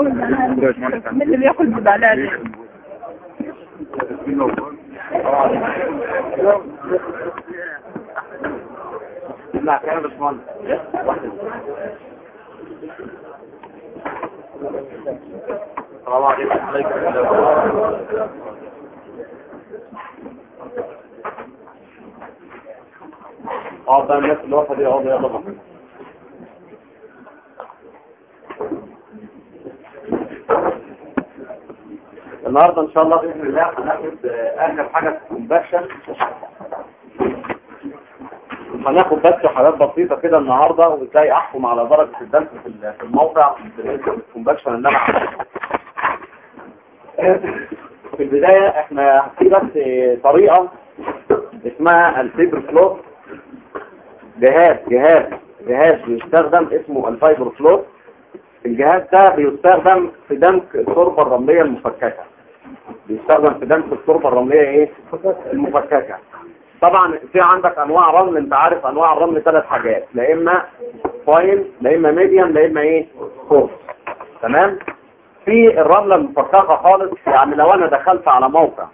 من اللي بياكل ببلاش لا كان باشمهندس السلام عليكم. آه ده الناس اللي واقفه دي يلا بقى النهارده إن شاء الله بإذن الله هناخد آه، آخر حاجة في ال compaction هناخد بس حاجات بسيطة كده النهارده وازاي أحكم على درجة الدمج في ال- في الموقع بالنسبة لل compaction اللي أنا. في البداية إحنا في بس طريقة اسمها ال vibro float جهاز جهاز جهاز بيستخدم اسمه ال vibro float الجهاز ده بيستخدم في دمج التربة الرملية المفككة. بيستخدم في دمج التربه الرملية إيه؟ المفككة. طبعا في عندك أنواع رمل أنت عارف أنواع الرمل ثلاث حاجات لا إما fine لا إما medium لا إما إيه؟ coarse تمام؟ في الرملة المفككة خالص يعني لو أنا دخلت على موقع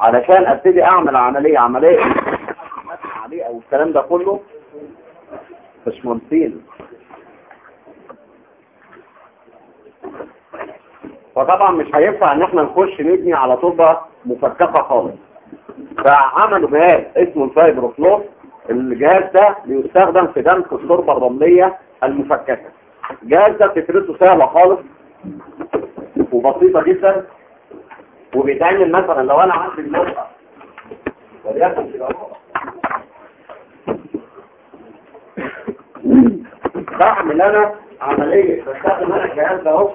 علشان أبتدي أعمل عملية عملية عليه أو الكلام ده كله مش مهندسين فطبعا مش هينفع إن إحنا نخش نبني على تربة مفككة خالص. فعملوا جهاز اسمه الفايبر فلوت الجهاز ده بيستخدم في دمج التربة الرملية المفككة. الجهاز ده فكرته سهلة خالص وبسيطة جدا وبيتعمل مثلا لو أنا عندي النقطه. بعمل أنا عملية بستخدم أنا الجهاز ده أهو.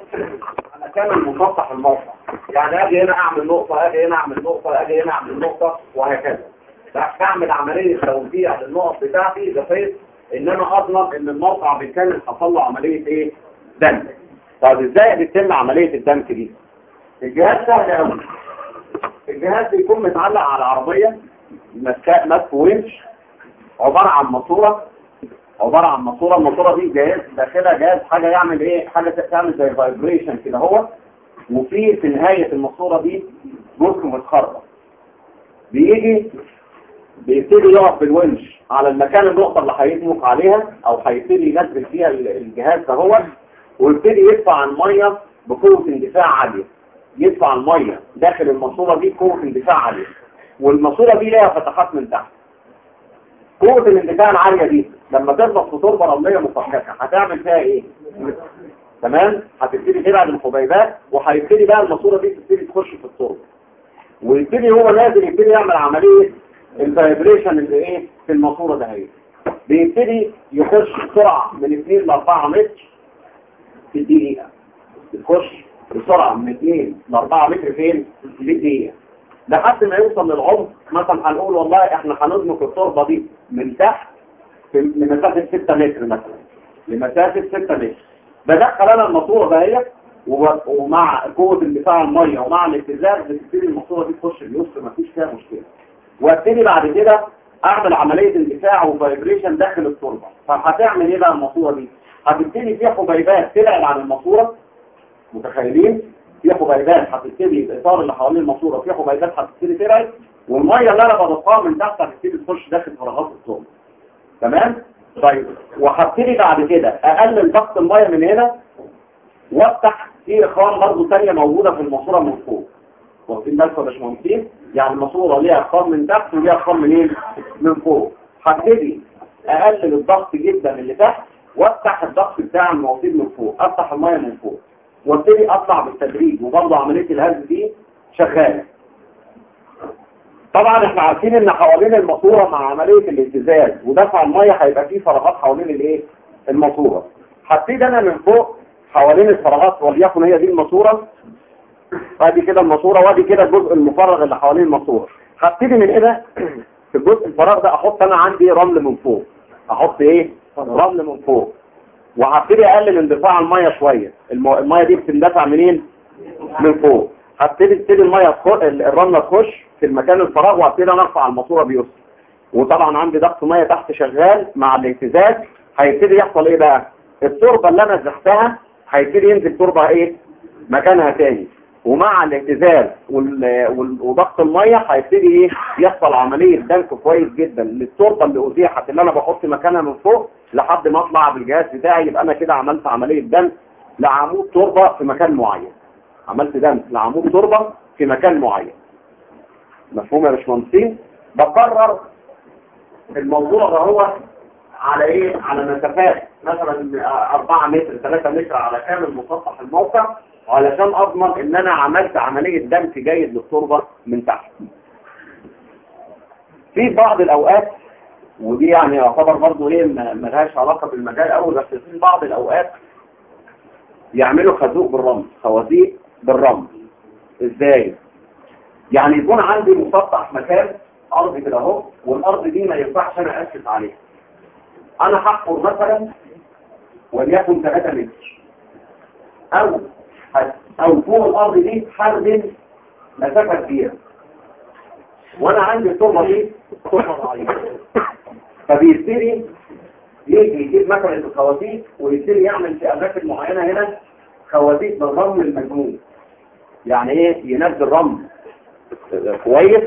كامل مسطح الموقع يعني آجي هنا أعمل نقطة آجي هنا أعمل نقطة آجي هنا أعمل نقطة وهكذا. بعمل عملية توزيع للنقط بتاعتي بحيث ان أنا اضمن إن الموقع بالكامل حصل له عملية إيه؟ دمج طب إزاي بتتم عملية الدمج دي؟ الجهاز سهل قوي الجهاز بيكون متعلق على عربية ماسكه ماسك ونش عبارة عن ماسورة. عبارة عن ماسورة الماسورة دي جهاز داخلها جهاز حاجة يعمل إيه؟ حاجة تعمل زي vibration كده هو. وفي في نهاية الماسورة دي جزء متخرج. بيجي بيبتدي يقف بالونش على المكان النقطة اللي هيدمج عليها أو هيبتدي ينزل فيها ال- الجهاز ده هو. ويبتدي يدفع المية بقوة اندفاع عالية. يدفع المية داخل الماسورة دي بقوة اندفاع عالية. والماسورة دي ليها فتحات من تحت. قوة الاندفاع العالية دي لما تضغط في تربة رملية مفككة هتعمل فيها إيه؟ تمام؟ هتبتدي تبعد الحبيبات وهيبتدي بقى الماسورة دي تبتدي تخش في التربة ويبتدي هو نازل يبتدي يعمل عملية الفايبريشن اللي إيه في الماسورة ده هي بيبتدي يخش بسرعة من 2 ل 4 متر في الدقيقة يخش بسرعة من 2 ل 4 متر فين؟ في الدقيقة لحد ما يوصل للعمق مثلا هنقول والله إحنا هندمك التربة دي من تحت لمسافة 6 متر مثلا لمسافة 6 متر بدخل أنا الماسورة دهيت ومع قوة اندفاع المية ومع الاهتزاز بتبتدي الماسورة دي تخش اليوس مفيش فيها مشكلة وابتدي بعد كده اعمل عملية اندفاع و vibration داخل التربة فهتعمل إيه بقى الماسورة دي هتبتدي في حبيبات تبعد عن الماسورة متخيلين في حبيبات هتبتدي الإطار اللي حوالين الماسورة في حبيبات هتبتدي تبعد والمية اللي أنا بضخها من تحت هتبتدي تخش داخل فراغات التربه تمام؟ طيب وهبتدي بعد كده أقلل ضغط المية من هنا وأفتح في إخوان برضه ثانية موجودة في الماسورة من فوق. واخدين بالكم يا باشمهندسين؟ يعني الماسورة ليها إخوان من تحت وليها إخوان منين؟ من فوق. هبتدي أقلل الضغط جدا اللي تحت وأفتح الضغط بتاع المواسير من فوق أفتح المية من فوق. وابتدي اطلع بالتدريج وبرضه عملية الهز دي شغالة. طبعا إحنا عارفين إن حوالين الماسورة مع عملية الاهتزاز ودفع المية هيبقى فيه فراغات حوالين الإيه؟ الماسورة. هبتدي أنا من فوق حوالين الفراغات وليكن هي دي الماسورة. ادي كده الماسورة وادي كده الجزء المفرغ اللي حوالين الماسورة. هبتدي من هنا في الجزء الفراغ ده أحط أنا عندي رمل من فوق. أحط إيه؟ رمل من فوق. وهبتدي أقلل اندفاع المية شوية. المية دي بتندفع منين؟ من فوق. هبتدي تبتدي المية الرملة تخش في المكان الفراغ وهبتدي أنا أرفع الماسورة بيسر وطبعا عندي ضغط مية تحت شغال مع الاهتزاز. هيبتدي يحصل إيه بقى؟ التربة اللي أنا زحتها هيبتدي ينزل تربة إيه؟ مكانها تاني. ومع الاهتزاز وضغط المية هيبتدي إيه؟ يحصل عملية دنك كويس جدا للتربة اللي ازيحت اللي أنا بحط مكانها من فوق لحد ما اطلع بالجهاز بتاعي يبقى أنا كده عملت عملية دنك لعمود تربة في مكان معين. عملت دنك لعمود تربة في مكان معين. مفهوم يا باشمهندسين؟ بقرر الموضوع ده هو على إيه؟ على مسافات. مثلا 4 متر 3 متر على كامل مسطح الموقع علشان أضمن إن أنا عملت عملية دمج جيد للتربة من تحت. في بعض الأوقات ودي يعني يعتبر برضه إيه ما ما لهاش علاقة بالمجال قوي بس في بعض الأوقات يعملوا خازوق بالرمل خوازيق بالرمل. إزاي؟ يعني يكون عندي مسطح مكان ارض كده أهو والارض دي ما ينفعش أنا اسس عليها. أنا هحفر مثلا وليكن 3 متر. أو أو فوق الأرض دي هردم مسافة كبيرة. وأنا عندي التربه دي ضعيفه فبيبتدي يجي يجيب مكنة الخواتيم ويبتدي يعمل في أماكن معينة هنا خواتيم بالرمل المجنون. يعني إيه؟ ينزل رمل. كويس.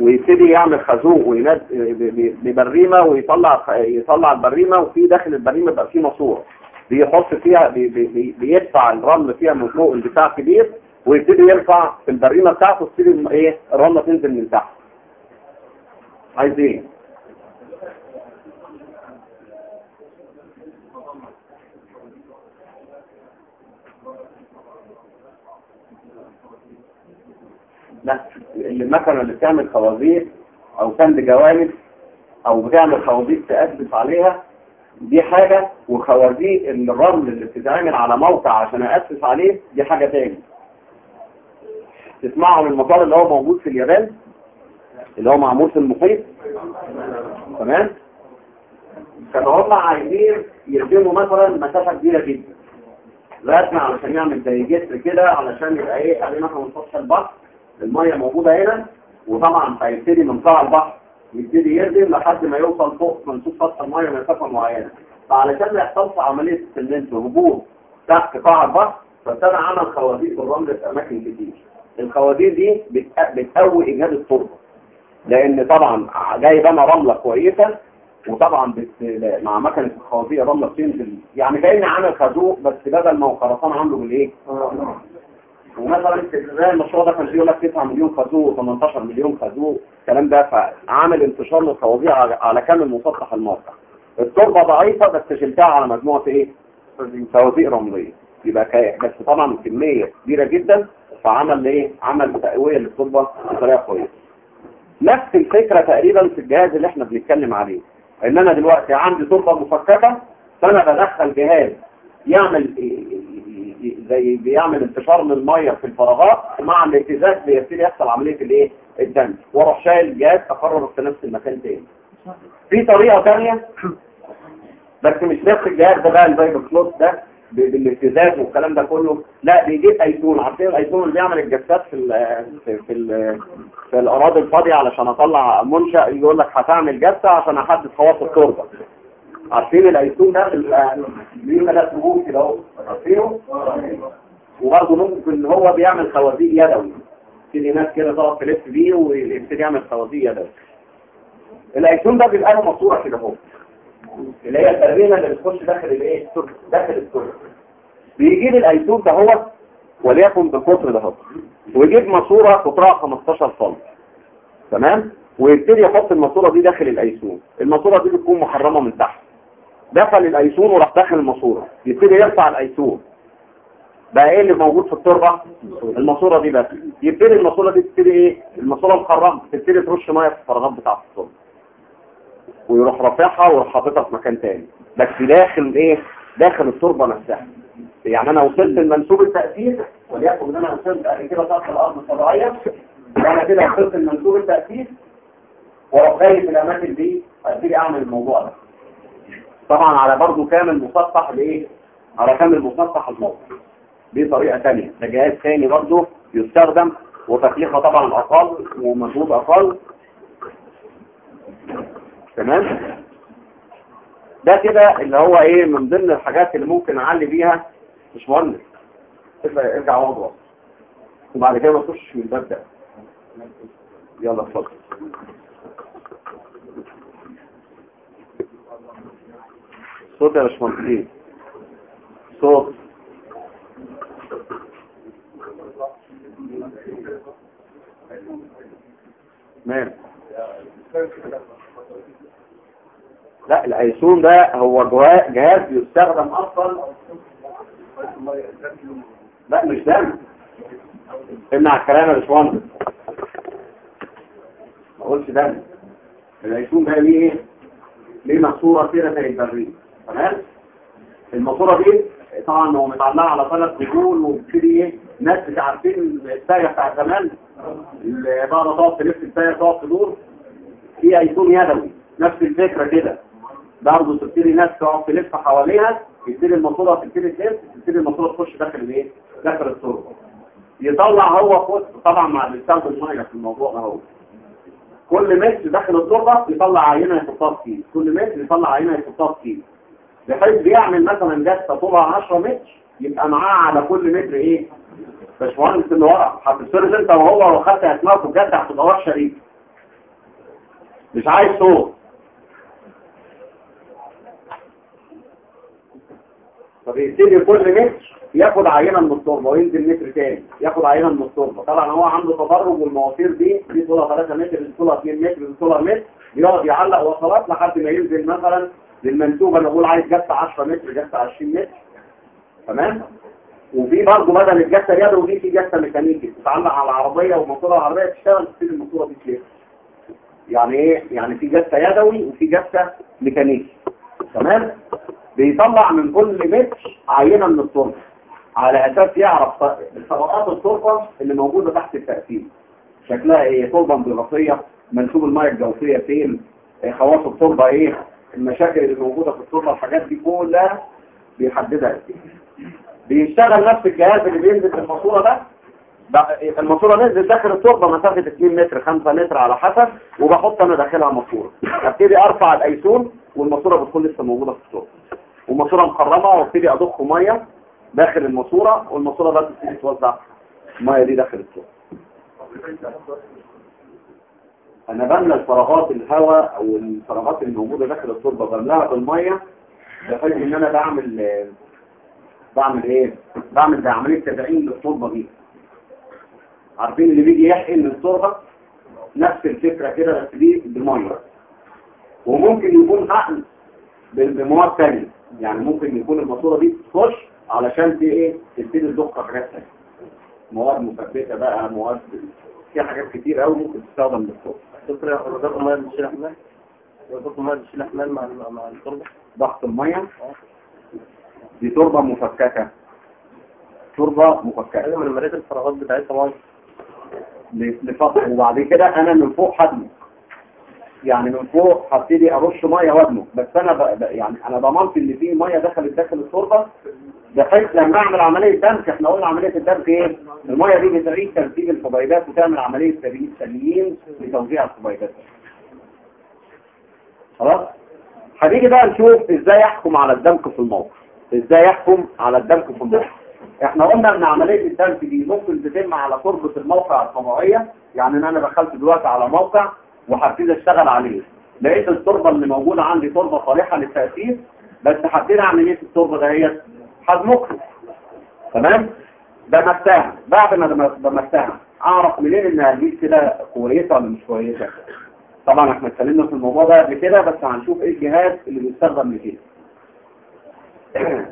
ويبتدي يعمل خازوق وينزل ببريمة ويطلع يطلع البريمة وفي داخل البريمة يبقى فيه ماسورة. بيحط فيها بي بي بيدفع الرمل فيها من فوق اندفاع كبير ويبتدي يرفع البريمة بتاعته تبتدي إيه؟ الرملة تنزل من تحت. عايز إيه لا المكنه اللي بتعمل خوازيق أو سند جوانب أو بتعمل خوازيق تأسس عليها دي حاجة وخوازيق الرمل اللي بتتعمل على موقع عشان أسس عليه دي حاجة تاني. تسمعوا من المطار اللي هو موجود في اليابان؟ اللي هو معمول في المحيط. تمام؟ كانوا هم عايزين يردموا مثلا مسافة كبيرة جدا. رسمة علشان يعمل زي جسر كده علشان يبقى إيه عليه مثلا من سطح البحر. المية موجودة هنا وطبعا هيبتدي من قاع البحر يبتدي يردم لحد ما يوصل فوق منسوب سطح المية مسافة معينة. فعلشان ما يحصلش عملية السلمنت وهبوط تحت قاع البحر فابتدى عمل خوازيق بالرمل في أماكن كتير. الخوازيق دي بتق- بتقوي إيجاد التربة. لأن طبعا جايب أنا رملة كويسة وطبعا بت... مع مكنة الخوازيق الرملة بتنزل. يعني كأني عامل خازوق بس بدل ما هو خرسان عامله بالإيه؟ ومثلا زي المشروع ده كان فيه يقول لك 9 مليون خازوق 18 مليون خازوق الكلام ده فعامل انتشار للخواضيع على, كامل مسطح الموقع. التربة ضعيفة بس شلتها على مجموعة إيه؟ خوازيق رملية. يبقى بس طبعا كمية كبيرة جدا فعمل إيه؟ عمل تقوية للتربة بطريقة كويسة. نفس الفكرة تقريبا في الجهاز اللي إحنا بنتكلم عليه. إن أنا دلوقتي عندي تربه مفككة فأنا بدخل جهاز يعمل زي بيعمل انتشار للميه في الفراغات مع الاهتزاز بيبتدي يحصل عملية الإيه؟ الدمك وأروح شايل الجهاز اكرر في نفس المكان تاني. في طريقة ثانية بس مش نفس الجهاز ده بقى ال vibroflot ده. ب- بالاهتزاز والكلام ده كله. لا بيجيب ايسون عارفين الايسون اللي بيعمل الجسات في ال في في, ال في الأراضي الفاضية علشان أطلع منشأ يقول لك هتعمل جسة عشان أحدد خواص التربة. عارفين الايسون ده؟ ليه ثلاث نجوم كده أهو. عارفينه؟ وبرضه ممكن إن هو بيعمل خوازيق يدوي. في ناس كده تقعد تلف بيه ويبتدي يعمل خوازيق يدوي. الايسون ده بيبقى له ماسورة كده أهو. اللي هي التربينه اللي بتخش داخل الايه؟ داخل السر بيجيب الايسون ده هو وليكن بالقطر ده هو. ويجيب ماسورة قطرها 15 سم تمام؟ ويبتدي يحط الماسورة دي داخل الايسون الماسورة دي بتكون محرمة من تحت. دخل الايسون وراح داخل الماسورة. يبتدي يرفع الايسون بقى إيه اللي موجود في التربة؟ الماسورة دي بس. يبتدي الماسورة دي تبتدي إيه؟ الماسورة مخرمه تبتدي ترش مية في الفراغات بتاعة التربه ويروح رافعها ويروح حاططها في مكان تاني. بس داخل إيه؟ داخل التربة نفسها. يعني أنا وصلت لمنسوب التأثير وليكن إن أنا وصلت قبل كده سطح الأرض الطبيعيه أنا كده وصلت لمنسوب التأثير وأروح جاي في الأماكن دي أبتدي أعمل الموضوع ده. طبعا على برضه كامل مسطح لإيه؟ على كامل مسطح الموقع دي طريقة ثانية ده جهاز ثاني برضه يستخدم وتكلفه طبعا أقل ومجهود أقل تمام؟ ده كده اللي هو إيه من ضمن الحاجات اللي ممكن اعلي بيها مش مهندس ارجع وضع وبعد كده ما تخش من الباب ده. يلا اتفضل. صوت يا باشمهندسين. صوت. مال. لا الأيسون ده هو جهاز يستخدم أصلا. لا مش دم امنع الكلام يا باشمهندس. ما اقولش دم الأيسون ده ليه إيه؟ ليه ماسوره كده زي البريد. تمام؟ الماسوره دي طبعا هو متعلقة على ثلاث رجول وبتبتدي إيه؟ ناس مش عارفين الساية بتاع زمان. اللي بقى تقعد تلف الساية تقعد تدور في أيسون يدوي. نفس الفكرة كده. برضه تبتدي ناس تقعد تلف حواليها يبتدي الماسورة تبتدي تلف تبتدي الماسورة تخش داخل الايه؟ داخل التربه يطلع هو فوق طبعا مع بيستخدم مية في الموضوع ده هو. كل متر داخل التربه يطلع عينة يحطها في كل متر يطلع عينة يحطها في بحيث بيعمل مثلا جثه طولها 10 متر يبقى معاه على كل متر إيه؟ باشمهندس اللي ورا. هتفترض انت وهو وخدت اسمائك بجد هتبقى شريك. مش عايز صوت. فبيبتدي كل متر ياخد عينة من التربة وينزل متر تاني ياخد عينة من التربة. طبعا هو عنده تدرج والمواسير دي دي طولها 3 متر دي طولها 2 متر دي طولها متر يقعد يعلق وصلات لحد ما ينزل مثلا للمنسوبه أنا بقول عايز جثه 10 متر جثه 20 متر. تمام؟ وفي برضه بدل الجثة اليدوي دي في جثة ميكانيكي بتتعلق على العربية وموتور العربية تشتغل تبتدي الموتورة دي تلف يعني إيه؟ يعني في جثة يدوي وفي جثة ميكانيكي. تمام؟ بيطلع من كل متر عينة من التربه على أساس يعرف طبقات التربه اللي موجودة تحت التأثير. شكلها إيه؟ تربه انضغاطيه منسوب الميه الجوفيه فين؟ إيه؟ خواص التربه إيه؟ المشاكل اللي موجودة في التربه الحاجات دي كلها بيحددها. إيه. بيشتغل نفس الجهاز اللي بينزل في الماسورة ده. بقى- الماسورة نزل داخل التربه مسافة 2 متر 5 متر على حسب وبحط أنا داخلها ماسورة. أبتدي أرفع الايسون والماسورة بتكون لسه موجودة في التربه وماسوره مخرمه وابتدي أضخ مية داخل الماسورة والماسورة بقى تبتدي توزع الميه دي داخل التربه أنا بملى الفراغات الهواء أو الفراغات اللي موجودة داخل التربه بملاها بالميه بحيث إن أنا بعمل بعمل إيه؟ بعمل زي عملية تدعيم للتربه دي عارفين اللي بيجي يحقن التربه نفس الفكرة كده بس دي بميه وممكن يكون حقن بمواد ثانية يعني ممكن يكون الماسورة دي تخش علشان دي إيه؟ تبتدي تضخ حاجات ثانية مواد مثبتة بقى مواد في حاجات كتير قوي ممكن تستخدم للتربه دكتور رضاك الميه بتشيل احمال رضاك الميه بتشيل احمال مع مع التربة. ضغط المية. دي تربة مفككة. تربة مفككة. حاجة من مريت الفراغات بتاعتها مية. لفترة وبعد كده أنا من فوق هدمه يعني من فوق هبتدي أرش مية وادمه بس أنا ب... يعني أنا ضمنت إن في مية دخلت داخل التربه بحيث لما أعمل عملية دمك إحنا قلنا عملية الدمك إيه؟ المية دي بتعيد ترتيب الحبيبات وتعمل عملية ترتيب سليين لتوزيع الحبيبات خلاص؟ هنيجي بقى نشوف إزاي يحكم على الدمك في الموقع إزاي يحكم على الدمك في الموقع إحنا قلنا إن عملية الدمك دي ممكن تتم على تربة الموقع الطبيعية. يعني إن أنا دخلت دلوقتي على موقع وهبتدي اشتغل عليه. لقيت التربة اللي موجودة عندي تربة صالحة للتأثير بس هبتدي في التربة دهيت هدمجها تمام؟ بمسها بعد ما بمسها أعرف منين انها دي كده كويسة ولا مش كويسة؟ طبعا إحنا اتكلمنا في الموضوع ده قبل كده بس هنشوف إيه الجهاز اللي بيستخدم لكده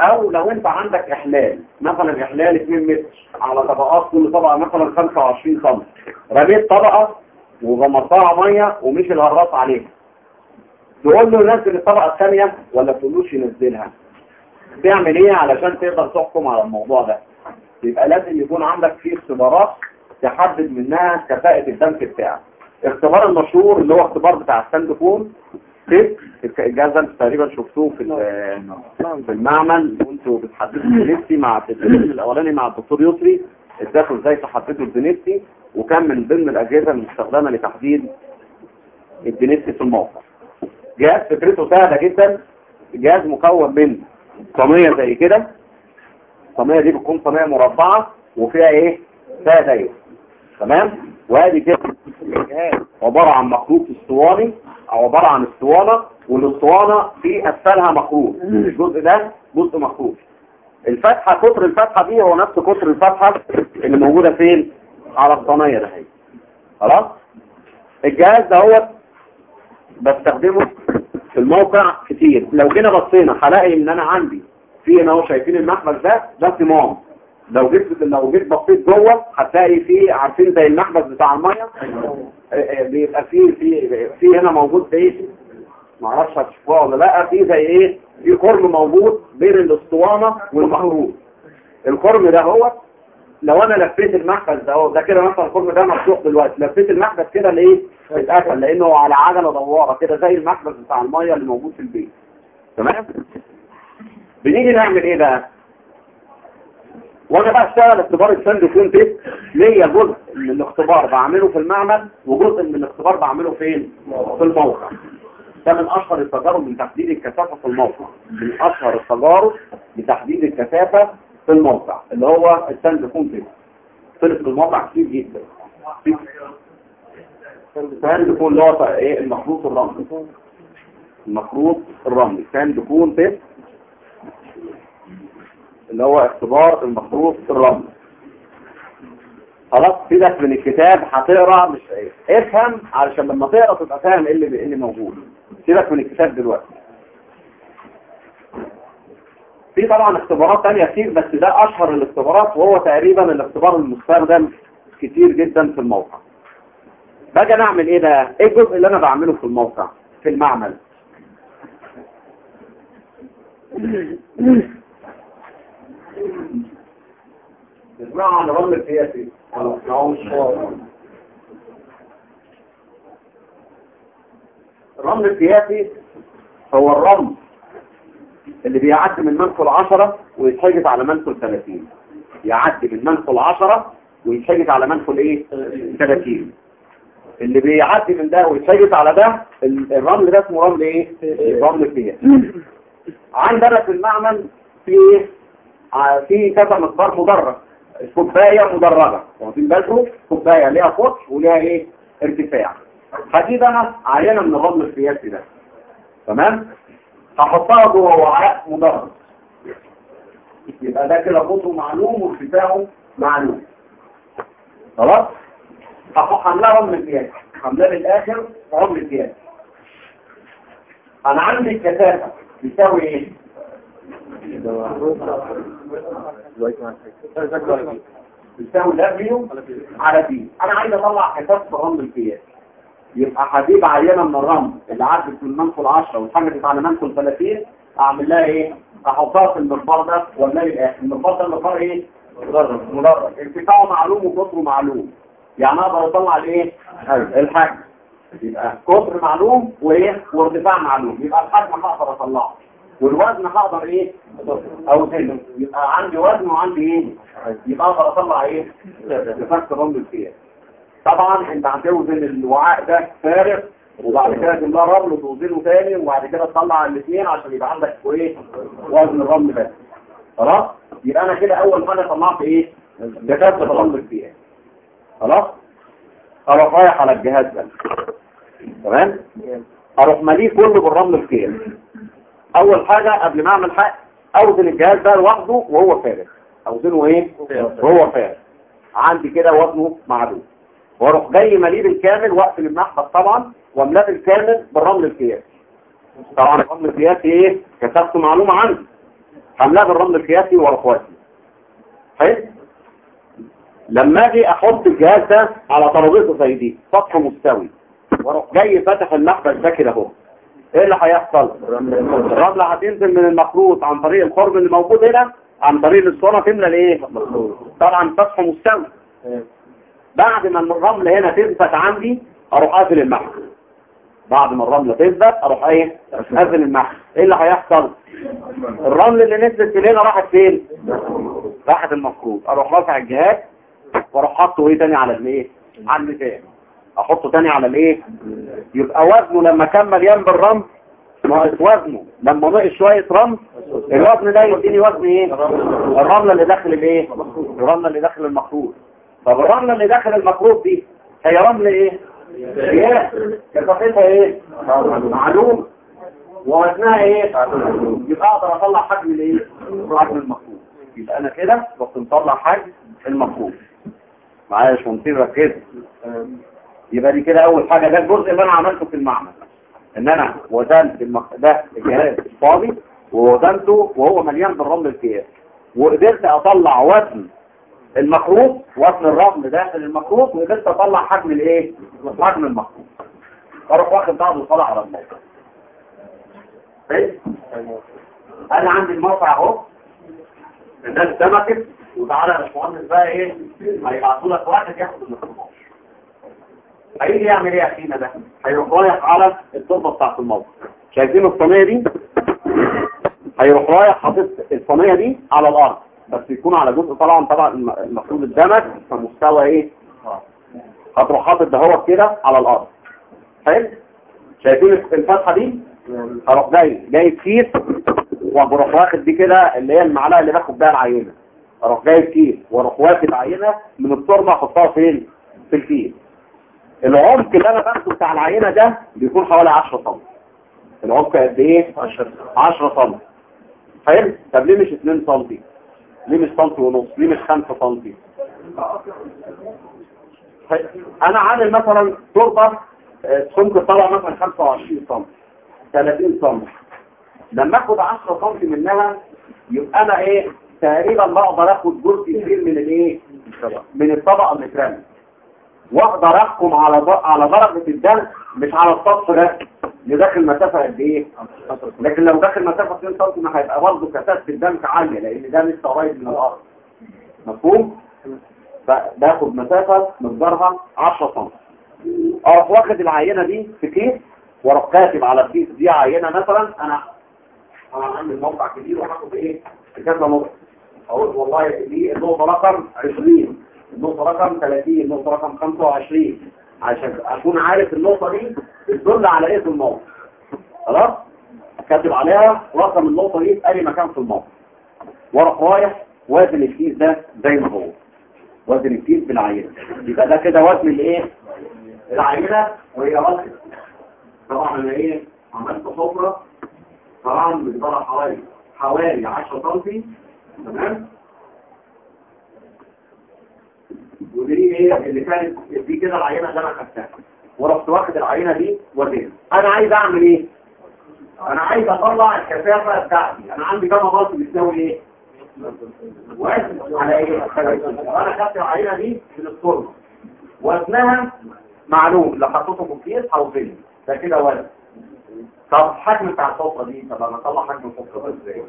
أو لو أنت عندك إحلال مثلا إحلال 2 متر على طبقات كل طبقة مثلا 25 سم رميت طبقة وغمرتها مية ومشي الهراس عليها. تقول له نزل الطبقة الثانية ولا تقولوش ينزلها. تعمل إيه علشان تقدر تحكم على الموضوع ده؟ يبقى لازم يكون عندك فيه اختبارات تحدد منها كفاءة الدمك بتاعك. اختبار المشهور اللي هو اختبار بتاع ال sand cone الجهاز ده تقريبا شفتوه في في المعمل. وانتوا بتحددوا ال density مع الأولاني مع الدكتور يسري إزاي تحددوا ال density وكان من ضمن الأجهزة المستخدمة لتحديد الزنيستي في الموقع جهاز فكرته سهلة جدا. جهاز مكون من صينية زي كده. الصينيه دي بتكون صينية مربعة وفيها إيه؟ فيها دايره تمام؟ وأدي كده الجهاز عبارة عن مخروط أسطواني أو عبارة عن أسطوانة والأسطوانة في أسفلها مخروط الجزء ده جزء مخروط الفتحة قطر الفتحة دي هو نفس قطر الفتحة اللي موجودة فين؟ على الصينيه ده. خلاص؟ الجهاز ده هو بستخدمه في الموقع كتير. لو جينا بصينا هلاقي إن أنا عندي في هنا أهو شايفين المحبس ده ده صمام. لو جيت لو جيت بصيت جوه هتلاقي في عارفين زي المحبس بتاع المية؟ آه، آه، بيبقى في في في هنا موجود إيه؟ ما أعرفش هتشوفوها ولا لأ. في زي إيه؟ في خرم موجود بين الأسطوانة والمخروط الخرم ده هو لو أنا لفيت المحبس ده هو ده كده مثلا الخرم ده مفتوح دلوقتي. لفيت المحبس كده لايه اتقفل لأنه على عجلة دوارة كده زي المحبس بتاع المية اللي موجود في البيت. تمام؟ بنيجي نعمل إيه بقى؟ وأنا بقى أشتغل اختبار ال sand cone test ليا جزء من الاختبار بعمله في المعمل وجزء من الاختبار بعمله فين؟ في الموقع. ده من أشهر التجارب من تحديد الكثافة في الموقع. من أشهر التجارب لتحديد الكثافة في الموقع اللي هو ال sand cone test طلع في الموقع كتير جدا. sand cone اللي هو إيه؟ المخروط الرملي. المخروط الرملي. sand cone test اللي هو اختبار المخروط الرملي. خلاص؟ سيبك من الكتاب هتقرأ مش إيه؟ افهم علشان لما تقرأ تبقى فاهم إيه اللي إيه اللي موجود. سيبك من الكتاب دلوقتي. في طبعا اختبارات تانية كتير بس ده أشهر الاختبارات وهو تقريبا الاختبار المستخدم كتير جدا في الموقع. باجي أنا أعمل إيه بقى إيه الجزء اللي أنا بعمله في الموقع في المعمل؟ اسمعوا عن الرمل السياسي. ما اسمعوش الرمل السياسي هو الرمل. اللي بيعدي من منفل 10 ويتحجز على منفل 30 يعدي من منفل 10 ويتحجز على منفل إيه؟ 30 اللي بيعدي من ده ويتحجز على ده ال- الرمل ده اسمه رمل إيه؟ الرمل السياسي عندنا في المعمل في إيه؟ في كذا مقدار مدرج. كوباية مدرجة. واخدين بالكم؟ كوباية ليها قطر وليها إيه؟ ارتفاع. هجيب أنا عينة من الرمل السياسي ده. تمام؟ هحطها جوه وعاء مدرج. يبقى ده كده قطره معلوم وارتفاعه معلوم. خلاص؟ حملها رمل سياسي حملها للاخر رمل سياسي أنا عندي الكثافه بتساوي إيه؟ بتساوي دبليو على بي أنا عايز أطلع كثافه الرمل القياسي يبقى هجيب عينه من الرمل اللي عدت من منفل 10 واتحجزت على منفل 30 أعمل لها إيه؟ أحطها في المربار ده ولا الآخر المربار ده المربار إيه؟ مدرج مدرج. ارتفاعه معلوم وقطره معلوم. يعني أقدر أطلع الايه الحجم يبقى قطر معلوم وإيه؟ وارتفاع معلوم. يبقى الحجم هقدر أطلعه. والوزن هقدر إيه؟ اوزنه يبقى عندي وزن وعندي إيه؟ يبقى أقدر أطلع إيه؟ نفس الرمل القياسي طبعا انت هتوزن الوعاء ده فارغ وبعد كده تملاه رمل وتوزنه تاني وبعد كده تطلع الاثنين عشان يبقى عندك إيه وزن الرمل بس خلاص؟ يبقى أنا كده اول حاجة طلعت إيه كتبت الرمل القياسي خلاص؟ أروح رايح على الجهاز ده. تمام؟ أروح مليه كله بالرمل القياسي اول حاجة قبل ما اعمل حاجة اوزن الجهاز ده لوحده وهو فارغ. اوزنه إيه؟ وهو فارغ. عندي كده وزنه معلوم وأروح جاي مليه بالكامل واقفل المحبط طبعا واملاه بالكامل بالرمل القياسي طبعا الرمل القياسي إيه؟ كثافته معلومة عندي هملاه بالرمل القياسي وأروح حلو لما أجي أحط الجهاز ده على ترابيزة زي دي سطح مستوي. وأروح جاي فاتح المحبس ده كده أهو. إيه اللي هيحصل؟ الرملة هتنزل من المخروط عن طريق الخرم اللي موجود هنا عن طريق الاسطوانه تملى الايه طبعا سطح مستوي. بعد ما الرمل هنا تثبت عندي أروح قافل المحبس بعد ما الرملة تثبت أروح إيه؟ قافل المحبس إيه اللي هيحصل؟ الرمل اللي نزلت من هنا راحت فين؟ راحت المخروط أروح رافع الجهاز وأروح حاطه إيه تاني على الإيه؟ على الميزان أحطه تاني على الإيه؟ يبقى وزنه لما كان مليان بالرمل ناقص وزنه. لما نقص شوية رمل الوزن ده يديني وزن إيه؟ الرملة اللي داخل الإيه؟ الرملة اللي داخل المخروط طب الرملة اللي داخل المخروط دي هي رملة إيه؟ هي كثافتها إيه؟ معلوم. ووزنها إيه؟ يبقى أقدر اطلع حجم الايه؟ حجم المخروط يبقى أنا كده بس مطلع حجم المخروط معايا يا شمسين ركز يبقى دي كده اول حاجة. ده الجزء اللي أنا عملته في المعمل. ان أنا وزنت المخ... ده الجهاز الفاضي ووزنته وهو مليان بالرمل الكياس. وقدرت اطلع وزن المخروط وزن الرمل داخل المخروط وقدرت اطلع حجم الإيه؟ حجم المخروط أروح واخد بعض وطلع على الموقع. أنا عندي الموقع أهو. الناس دمكت وتعالى يا باشمهندس بقى إيه؟ هيبعتوا لك واحد ياخد المخروط هيجي يعمل إيه يا أخينا ده؟ هيروح رايح على التربة بتاعت الموقع. شايفين الصينية دي؟ هيروح رايح حاطط الصينية دي على الأرض. بس يكون على جزء طبعا طبعا المفروض الدمج فمستوى إيه؟ هتروح حاطط ده هو كده على الأرض. حلو؟ شايفين الفتحه دي؟ هروح جاي جايب كيس وأروح واخد دي كده اللي هي المعلقة اللي باخد بيها العينة. أروح جايب كيس وأروح واخد عينة من التربه أحطها فين؟ في الكيس العمق اللي أنا باخده بتاع العينة ده بيكون حوالي 10 سم العمق قد إيه؟ 10 سم حلو؟ طب ليه مش 2 سم ليه مش سم ونص؟ ليه مش 5 سم أنا عامل مثلا تربه سمك طلع مثلا 25 سم 30 سم لما آخد 10 سم منها يبقى أنا إيه تقريبا بقدر آخد جزء كبير من الإيه؟ من الطبقه اللي اترمت وأقدر أحكم على على درجة الدم مش على السطح ده اللي داخل مسافه قد إيه؟ لكن لو داخل مسافة 2 سم هيبقى برضه كثافة الدم عالية لأن ده لسه قريب من الأرض. مفهوم؟ فباخد مسافة مقدارها 10 سم أروح واخد العينة دي في كيس وأروح كاتب على الكيس دي عينة مثلا أنا أنا عامل موقع كبير وهاخد إيه؟ كذا نقطه أقول والله دي النقطة رقم 20 النقطة رقم 30 النقطة رقم 25 عشان أكون عارف النقطة دي بتدل على إيه في الموقع خلاص؟ كاتب عليها رقم النقطة دي في أي مكان في الموقع وأروح رايح وازن الكيس ده زي ما هو. وزن الكيس بالعينة. يبقى ده كده وزن الإيه؟ العينة وهي وزن. طبعا أنا إيه؟ عملت حفرة. طبعا بتضرب حوالي حوالي 10 سم تمام؟ ودي إيه اللي كانت دي كده العينة اللي أنا خدتها. ورحت واخد العينة دي وزنها أنا عايز أعمل إيه؟ أنا عايز أطلع الكثافة بتاعتي. أنا عندي كام ضغط بيساوي إيه؟ وزن على إيه؟ أنا خدت العينة دي من التربه وزنها معلوم. لو حطيته في الكيس هوزنه ده كده وزن طب حجم بتاع الحفره دي؟ طب أنا أطلع حجم الحفره إزاي؟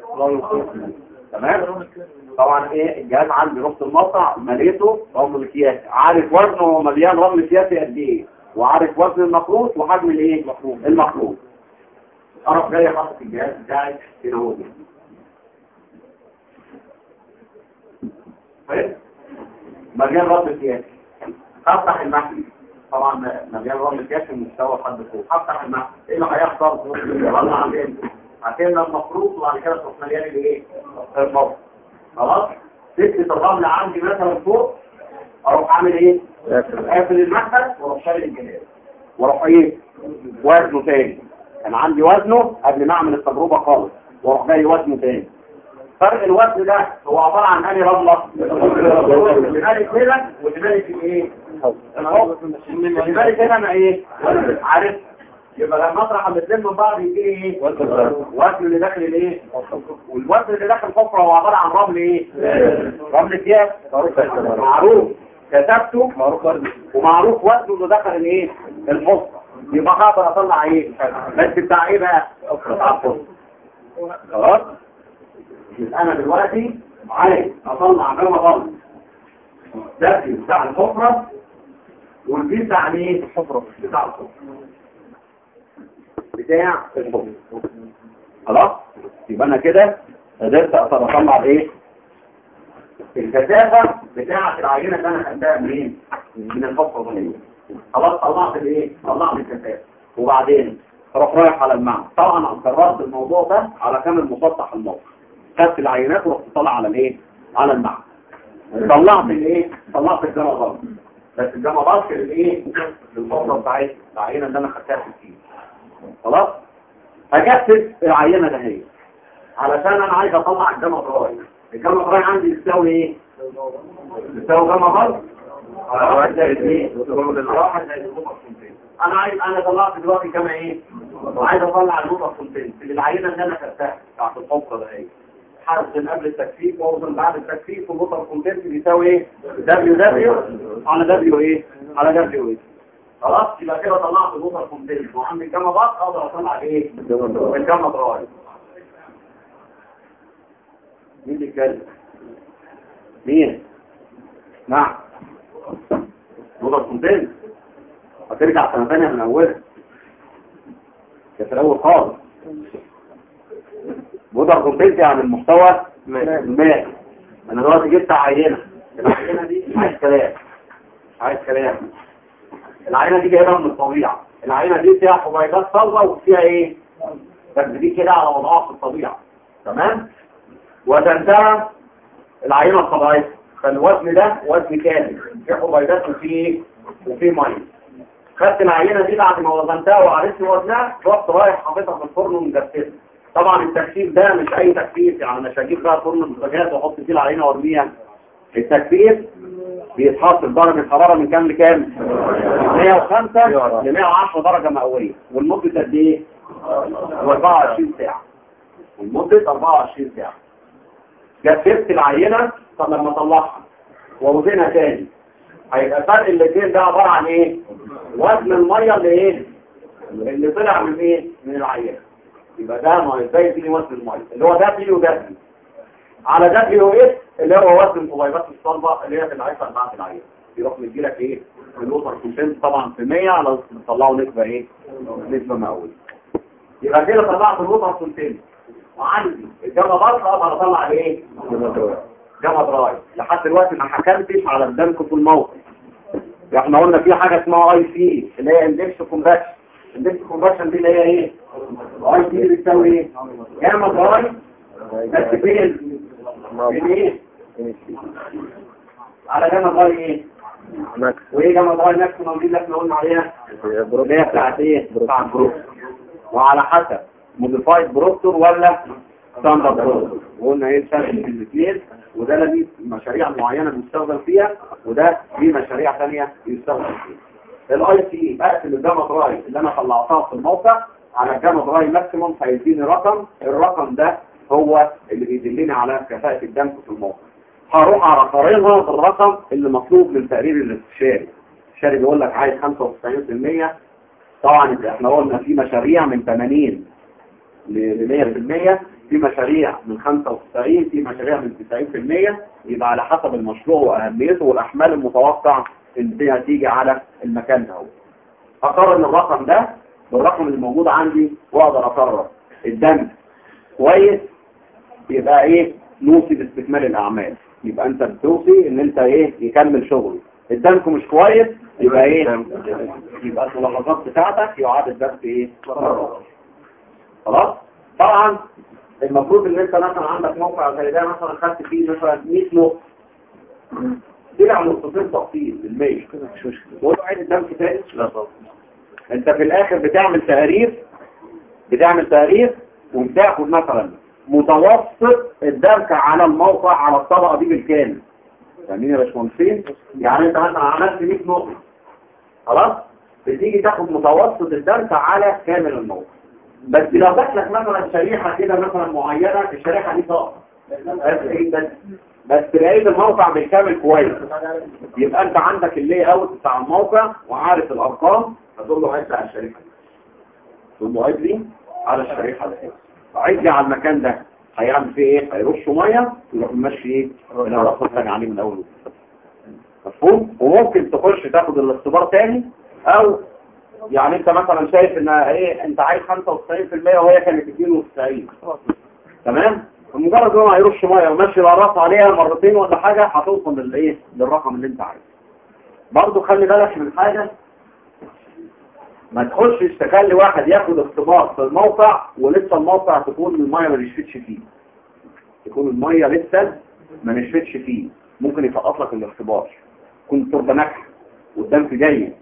تمام؟ طبعا إيه الجهاز عندي رحت الموقع مليته رمل كياسي عارف وزنه مليان رمل كياسي قد إيه؟ وعارف وزن المخروط وحجم الإيه؟ المخروط أروح جاي حاطط الجهاز بتاعي هنا هو طيب. مليان رمل كياسي أفتح المحل. طبعا مليان رمل كياسي مستوى حد فوق. أفتح المحل. إيه اللي هيحصل؟ هتملى المفروض وبعد كده تروح مليان الايه المفروض خلاص؟ سكة الرمل عندي مثلا فوق أروح أعمل إيه؟ أقفل. المحبس وأروح شايل الجهاز وأروح إيه؟ وزنه تاني. كان عندي وزنه قبل ما أعمل التجربة خالص. وأروح جاي وزنه تاني. فرق الوزن ده هو عبارة عن أنهي دماغي كده ودماغي في إيه؟ دماغي كده أنا إيه؟ عارف. يبقى لما اطرح الاثنين من بعض يجي إيه؟ وزن اللي داخل الايه؟ والوزن اللي داخل الحفره هو عبارة عن رمل إيه؟ رمل كياس معروف كتبته. ومعروف وزنه اللي دخل الايه؟ الحفرة. يبقى هقدر اطلع إيه؟ بس بتاع إيه بقى؟ خلاص؟ أنا دلوقتي عايز اطلع جوه رمل ده بتاع الحفرة والبيت بتاع إيه الحفرة. بتاع الحفرة. بتاع. الحفره خلاص؟ يبقى أنا كده قدرت أقدر أطلع إيه؟ الكثافة بتاعة العينه اللي أنا خدتها منين؟ من الحفرة دي. خلاص طلعت الإيه؟ طلعت الكثافة. وبعدين أروح رايح على المعنى طبعا قررت الموضوع ده على كامل مسطح الموقع. خدت العينات ورحت طالع على الإيه؟ على المعنى طلعت الإيه؟ طلعت الجامعة غلط بس الجامعة غلط للايه للفتره بتاعت العينه اللي أنا خدتها في الكيس. خلاص؟ هجسس العينه ده هي علشان أنا عايز أطلع الجامعة براي الجامعة براي عندي تساوي إيه؟ تساوي جامعه غلط على واحد أنا عايز أنا طلعت دلوقتي كام إيه؟ عايز أطلع النقطه السنتين في العينة اللي أنا خدتها بتاعت الحفرة ده إيه؟ حرف قبل التكثيف ووزن بعد التكثيف والنقطه الكونتنت بيساوي إيه؟ دبليو دبليو على دبليو إيه؟ على دبليو إيه؟ خلاص يبقى كده طلعت النقطه الكونتنت وعندي الجامعة بقى أقدر اطلع إيه؟ الجامعة براي مين اللي يتكلم مين؟ نعم. نقطه الكونتنت هترجع سنه ثانية من أولها. كانت الأول خالص. مدر كومبلت عن المحتوى المائي أنا دلوقتي جبت عينة. العينه دي عايز كلام. عايز كلام. العينة دي جايبها من الطبيعة. العينة دي فيها حبيبات صلبة وفيها إيه؟ دي كده على وضعها في الطبيعة. تمام؟ وتنتهى العينة الطبيعية. فالوزن ده وزن كامل. فيه حبيبات وفيه وفيه مية. خدت العينة دي بعد ما وزنتها وعرفت وزنها رحت رايح حاططها في الفرن ومجففها طبعا التكثيف ده مش أي تكثيف يعني مش هجيب بقى فرن البوتاجاز وأحط فيه العينة وأرميها. التكثيف بيتحط بدرجه حرارة من كام لكام؟ 105 ل 110 درجة مئوية. والمدة قد إيه؟ 24 ساعة. والمدة 24 ساعة. جففت العينة طب لما اطلعها ووزنها تاني. هيبقى فرق الاثنين ده عبارة عن إيه؟ وزن المية اللي إيه؟ اللي طلع من إيه؟ من العينة. يبقى ده ما إزاي يديني وزن المية. اللي هو ده فيه وده فيه. على ده فيه إيه؟ اللي هو وزن الحبيبات الصلبة اللي هي في العيشة بعد العينه يروح مديلك إيه؟ الوتر كونتنت طبعا في 100 على تطلعوا نسبة إيه؟ نسبة مئوية. يبقى كده طلعت الوتر كونتنت وعندي الجامعة بره أقدر اطلع إيه؟ جامعة دراي لحد دلوقتي ما حكمتش على قدامكم في الموقع إحنا قلنا في حاجة اسمها IC اللي هي index compaction index compaction دي اللي هي إيه؟ IC بتساوي إيه؟ gamma dry بس فين؟ على gamma dry إيه؟ وإيه gamma dry maximum دي اللي إحنا قلنا عليها. اللي هي بتاعت إيه بتاعت Proctor وعلى حسب. modified Proctor ولا standard Proctor. وقلنا إيه الفرق بين الاثنين؟ وده ليه مشاريع معينة بيستخدم فيها وده ليه مشاريع ثانية بيستخدم فيها. ال IC اي بقسم ال gamma dry اللي أنا طلعتها في الموقع على ال gamma dry maximum هيديني رقم. الرقم ده هو اللي بيدلني على كفاءة الدمك في الموقع هروح على قارنها بالرقم اللي مطلوب من تقرير الاستشاري. الاستشاري بيقول لك عايز 95% طبعا إحنا قلنا في مشاريع من 80 ل 100% في مشاريع من 95 في مشاريع من 90% يبقى على حسب المشروع وأهميته والأحمال المتوقع اللي هتيجي على المكان ده اقارن الرقم ده بالرقم اللي موجود عندي وأقدر أقرر. الدم كويس؟ يبقى إيه؟ نوصي باستكمال الأعمال. يبقى أنت بتوصي إن أنت إيه؟ يكمل شغله الدمك مش كويس يبقى إيه؟ يبقى الملاحظات بتاعتك يعاد الدرس إيه؟ خلاص؟ طبعا المفروض إن أنت مثلا عندك موقع زي ده مثلا خدت فيه مثلا 100 نقطة. طلع نقطتين تفصيل بالمية تقول له عيد الدم تاني؟ لا طبعا. أنت في الآخر بتعمل تقارير بتعمل تقارير وبتاخد مثلا متوسط الدرك على الموقع على الطبقة دي بالكامل. فاهمين يا باشمهندسين؟ يعني انت مثلا عملت 100 نقطة. خلاص؟ بتيجي تاخد متوسط الدرك على كامل الموقع. بس لو جات لك مثلا شريحة كده مثلا معينة الشريحة دي صعبة بس بس تلاقي الموقع بالكامل كويس. يبقى انت عندك اللي أوت بتاع الموقع وعارف الأرقام هتقول له عايز على الشريحة دي. تقول له عايز لي على الشريحة دي. لي على المكان ده هيعمل فيه إيه؟ هيرش مية يروح ماشي إيه الارقام تاني عليه من اول مفهوم؟ وممكن تخش تاخد الاختبار تاني أو يعني أنت مثلا شايف إن إيه أنت عايز 95% وهي كانت 92 تمام؟ مجرد ما هيرش مية وماشي الراس عليها مرتين ولا حاجة هتوصل للإيه؟ للرقم اللي أنت عايزه. برضه خلي بالك من حاجة ما تخشش تخلي واحد ياخد اختبار في الموقع ولسه الموقع تكون المية ما نشفتش فيه. تكون المية لسه ما نشفتش فيه. ممكن يسقط لك الاختبار. تكون التربة ناجحة والدم جيد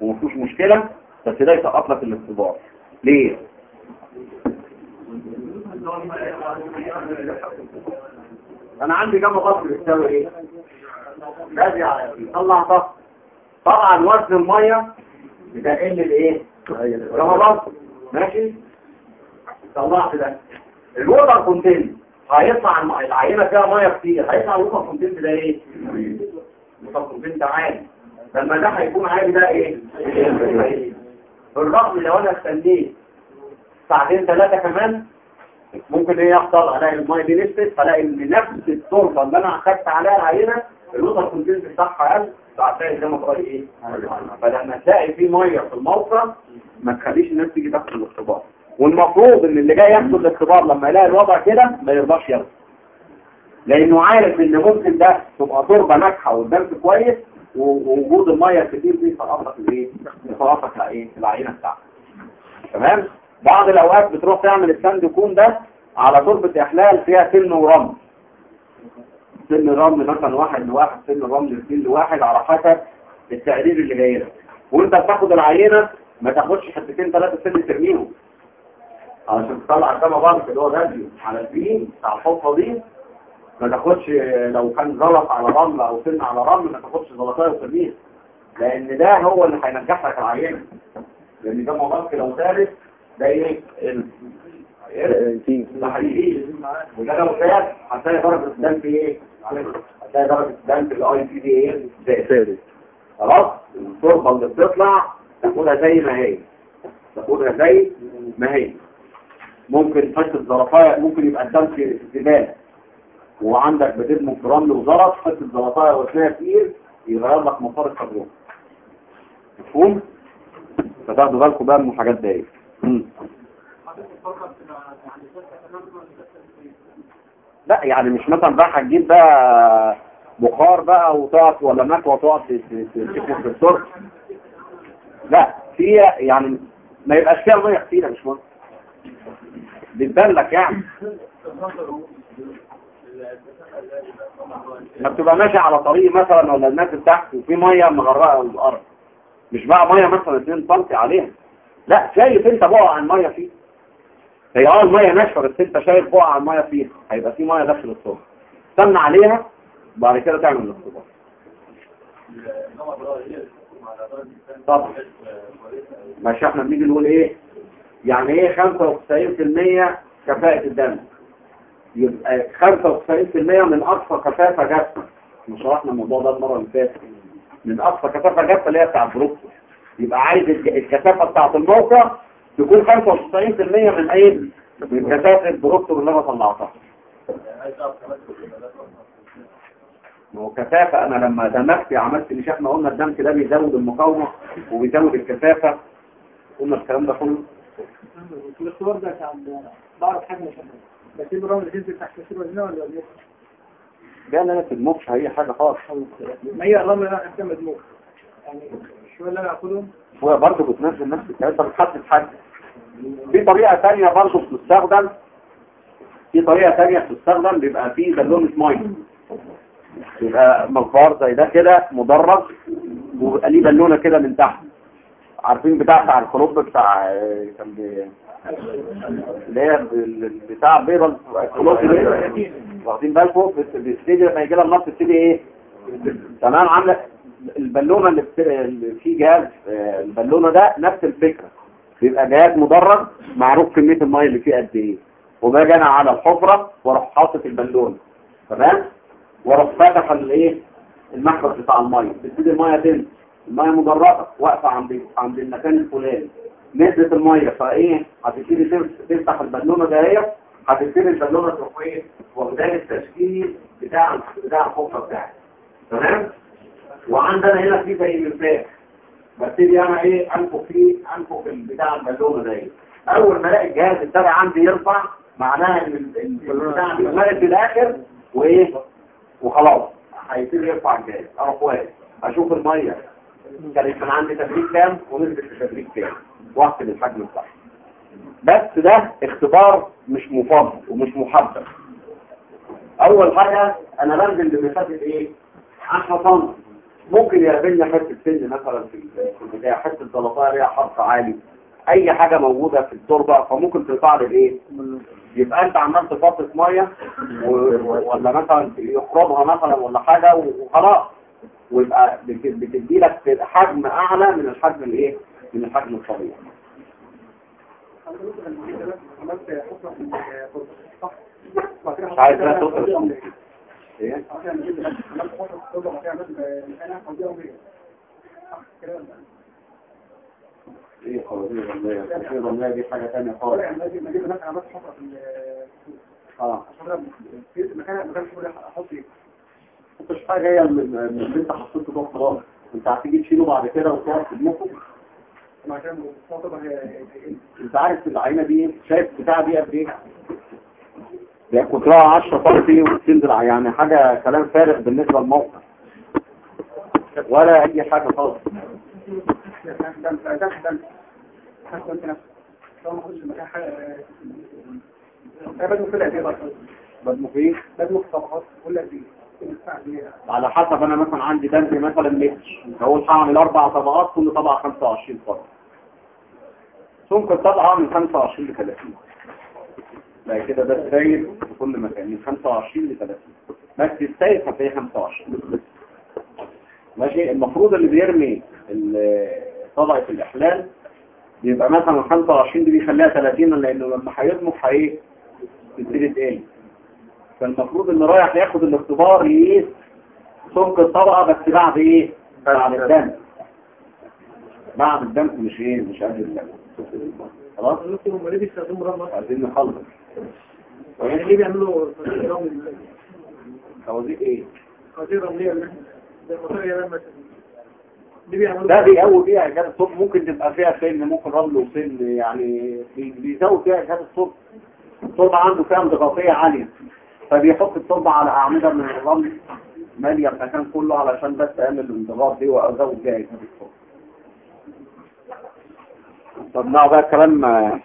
ومفيش مشكلة بس ده يسقط لك الاختبار. ليه؟ أنا عندي كم ضغط بتساوي إيه؟ يطلع ضغط طبعا وزن المية بتقل الايه؟ رمضان. ماشي؟ طلعت ده. ال water content هيطلع العينة فيها مية كتير. هيطلع ال water content ده إيه؟ ال water content ده عالي. لما ده هيكون عالي ده إيه؟ بالرغم لو أنا استنيت ساعتين ثلاثة كمان ممكن إيه يحصل؟ ألاقي المية دي نشفت فالاقي إن نفس التربة اللي أنا أخدت عليها العينة ال water content بتاعها قل فهتلاقي زي ما تقول إيه فلما تلاقي في مية في الموقع ما تخليش الناس تيجي تاخد الاختبار والمفروض إن اللي جاي ياخد الاختبار لما يلاقي الوضع كده ما يرضاش ياخد لأنه عارف إن ممكن ده تبقى تربة ناجحة والدم كويس ووجود المية الكتير دي يسقطك الايه؟ يسقطك الايه؟ العينة بتاعتك تمام؟ بعض الأوقات بتروح تعمل الساند كون ده على تربة إحلال فيها سن ورمل سن رمل مثلا واحد لواحد سن رمل اثنين لواحد على حسب التقرير اللي جاي لك وانت بتاخد العينة ما تاخدش حتتين ثلاثة سن ترميهم علشان تطلع كما بانك اللي هو فاليو على البين بتاع الحفرة دي ما تاخدش لو كان زلط على رمل أو سن على رمل ما تاخدش زلطايه وترميها لأن ده هو اللي هينجح لك العينة لأن ده بانك لو ثالث ده إيه؟ ال- إيه؟ ده حقيقي وده لو ثالث هتلاقي درجه الدم في إيه؟ هتلاقي درجه الدم في الأي سي دي إيه؟ زائد. خلاص التربه اللي بتطلع تاخدها زي ما هي تاخدها زي ما هي ممكن حتة زلطايه ممكن يبقى الدم في زباله وعندك بتدمج في رمل وزلط حتة زلطايه وزنها تقيل يغير لك مسار التجربه مفهوم؟ فتاخدوا بالكم بقى من الحاجات دي مم. لا يعني مش مثلا بقى هتجيب بقى بخار بقى وتقعد ولا مكوى وتقعد ت- ت- ت- تكنس في الترك لا في يعني ما يبقاش فيها مية كتيرة مش مهم. بتبان لك يعني. ما بتبقى ماشي على طريق مثلا ولا الناس تحت وفي مية مغرقة الأرض. مش بقى مية مثلا 2 سم عليها. لا شايف انت بقى الميه فيه. هي آه المية ناشفة بس أنت شايف بقى المية فيها هيبقى في مية داخل الصورة استنى عليها وبعد كده تعمل الاختبار. طبعا ماشي إحنا بنيجي نقول إيه؟ يعني إيه 95% كفاءة الدم؟ يبقى 95% من أقصى كثافة جافة إحنا شرحنا الموضوع ده المرة اللي فاتت. من أقصى كثافة جافة اللي هي بتاع البروكتور يبقى عايز الكثافة بتاعة الموقع تكون 95% من إيه من كثافة البروكتور اللي أنا طلعتها ما هو كثافة أنا لما دمكت عملت مش إحنا قلنا الدمك ده بيزود المقاومة وبيزود الكثافة. قلنا الكلام ده كله. الاختبار ده كان بعرف حاجة مش عارف بسيب الرمل تنزل تحت كثير وزنها ولا ولا ده أنا في الموكش اي حاجة خالص. ما هي اللي أنا احسن مدموج يعني شو اللي أنا اخدهم هو برضه بتنزل نفس الكلام. انت بتحدد حد. في طريقة تانية برضه بتستخدم في طريقة تانية بتستخدم بيبقى فيه بالونة مية يبقى مغفار زي ده كده مدرج وبيبقى ليه بالونة كده من تحت. عارفين بتاع بتاع الخروج بتاع كان بي- اللي هي بتاع بيضة دي؟ واخدين بالكم بت- بتبتدي لما يجي لها النص بتبتدي إيه؟ تمام عاملة البالونة. اللي في جهاز آه، البالونة ده نفس الفكرة. بيبقى جهاز مدرج معروف كمية المية اللي فيه قد إيه. وباجي أنا على الحفرة وأروح حاطط البالونه تمام؟ وأروح فاتح الايه المحبس بتاع المية. تبتدي المية تنزل المية مدرجة واقفة عند عند المكان الفلاني. نزلت المية فإيه؟ هتبتدي تف- تفتح البالونة ده هي هتبتدي البالونة تروح إيه؟ واخدان التشكيل بتاع بتاع الحفرة بتاعتي تمام؟ وعندنا هنا في زي المفتاح ببتدي أنا إيه؟ أنفخ فيه أنفخ بتاع البالونه ده أول ما الاقي الجهاز التابع عندي يرفع معناها إن البتاع دي مالت في الآخر وإيه؟ وخلاص. هيبتدي يرفع الجهاز. أروح واقف أشوف المية. كان كان عندي تدريب كام؟ ونزلت التدريب كام؟ واحسب الحجم بتاعه بس ده اختبار مش مفضل ومش محدد أول حاجة أنا بنزل بمسافة إيه؟ 10 سم ممكن يقابلنا حتة سن مثلا في في البدايه حتة زلطة ليها حرف عالي. أي حاجة موجودة في التربة فممكن لي الإيه؟ يبقى أنت عمال تفطس مية و- ولا مثلا يخرجها مثلا ولا حاجة وخلاص. ويبقى بت- بتدي لك حجم أعلى من الحجم الإيه؟ من الحجم الطبيعي. التربة مش عايز بقى توصل. إيه؟ عشان عملت حفرة في التربة بعد كده عملت مكانها فضيها وهي صح كده ولا لا؟ إيه رمليه رمليه دي حاجة ثانية خالص. يعني نجيب نجيب هناك عملت حفرة في آه. في مكان مكان شغل أحط إيه مش حاجة هي اللي أنت حطيته ده خلاص. أنت هتيجي تشيله بعد كده وتقعد هي هي- أنت عارف العينة دي شايف بتاع دي قد إيه؟ ده قطرها 10 سم وبتنزل يعني حاجة كلام فارغ بالنسبة للموقع ولا أي حاجة خالص. أنا بدو في طبقات على حسب أنا مثلا عندي دمج مثلا متر. هقول هعمل أربع طبقات كل طبقة 25 فرد ممكن طبقه من 25 ل 30 لا كده ده السيد في كل مكان من 25 ل 30 بس السيد هتلاقيه 25 ماشي؟ المفروض اللي بيرمي طبقة الإحلال بيبقى مثلا 25 دي بيخليها 30 لأنه لما هيطمح هي تبتدي تقل. فالمفروض اللي رايح ياخد الاختبار يقيس سمك الطبقة بس بعد إيه؟ بعد الدم. بعد الدم مش إيه؟ مش قبل الدم. خلاص؟ ممكن هم ليه بيستخدموا رمل عايزين نخلص. يعني ليه بيعملوا رمل خوازيق إيه؟ اللي إحنا زي ليه بيعملوا ده بيقوي بيها إجهاد الصوت ممكن تبقى فيها سن ممكن رمل وسن يعني بي- بيزود فيها إجهاد الصوت التربة عنده فيها انضغاطية عالية. فبيحط التربة على أعمدة من الرمل مالية المكان كله علشان بس أعمل الانضغاط دي وأزود بيها إجهاد الصوت طب نعم بقى الكلام آه،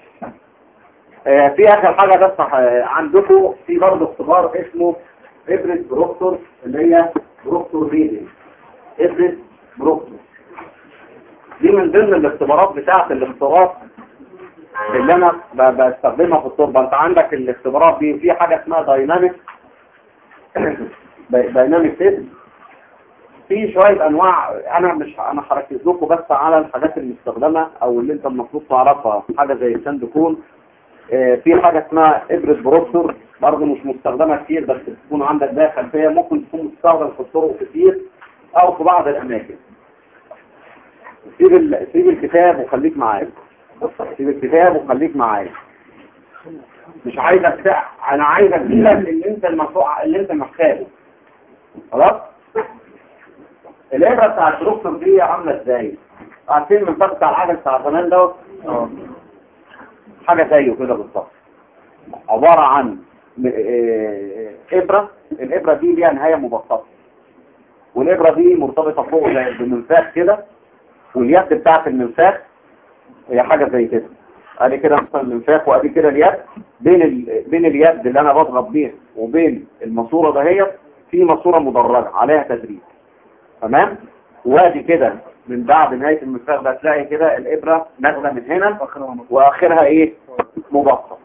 آه، في آخر حاجة بس آه، عندكم؟ في برضه اختبار اسمه إبرة بروكتور اللي هي بروكتور ريدنج. إبرة بروكتور. دي من ضمن الاختبارات بتاعة الاختبارات اللي أنا بستخدمها في التربة أنت عندك الاختبارات دي في حاجة اسمها dynamic dynamic test في شوية أنواع أنا مش أنا هركز لكم بس على الحاجات المستخدمة أو اللي أنت المفروض تعرفها. حاجة زي ال sand cone. آه، في حاجة اسمها ابرة بروكتور برضه مش مستخدمة كتير بس تكون عندك ده خلفية ممكن تكون مستخدم في الطرق كتير أو في بعض الأماكن. سيب ال... سيب الكتاب وخليك معايا. سيب الكتاب وخليك معايا. مش عايزك تع... أنا عايزك تقول اللي أنت المفروع اللي أنت محتاجه. خلاص؟ الابره بتاع الدكتور دي عاملة إزاي؟ عارفين من بتاع العجل بتاع زمان دوت؟ حاجة زيه كده بالظبط. عبارة عن م- آه، ابره الابره دي ليها نهاية مبسطة. والابره دي مرتبطة فوق زي بمنفاخ كده. واليد بتاعت المنفاخ هي حاجة زي كده. ادي كده مثلا المنفاخ وادي كده اليد. بين ال... بين اليد اللي أنا بضغط بيها وبين الماسورة دهيت في ماسورة مدرجة عليها تدريج. تمام؟ وادي كده من بعد نهاية المنفاخ ده تلاقي كده الإبرة نازلة من هنا وآخرها إيه؟ مبسط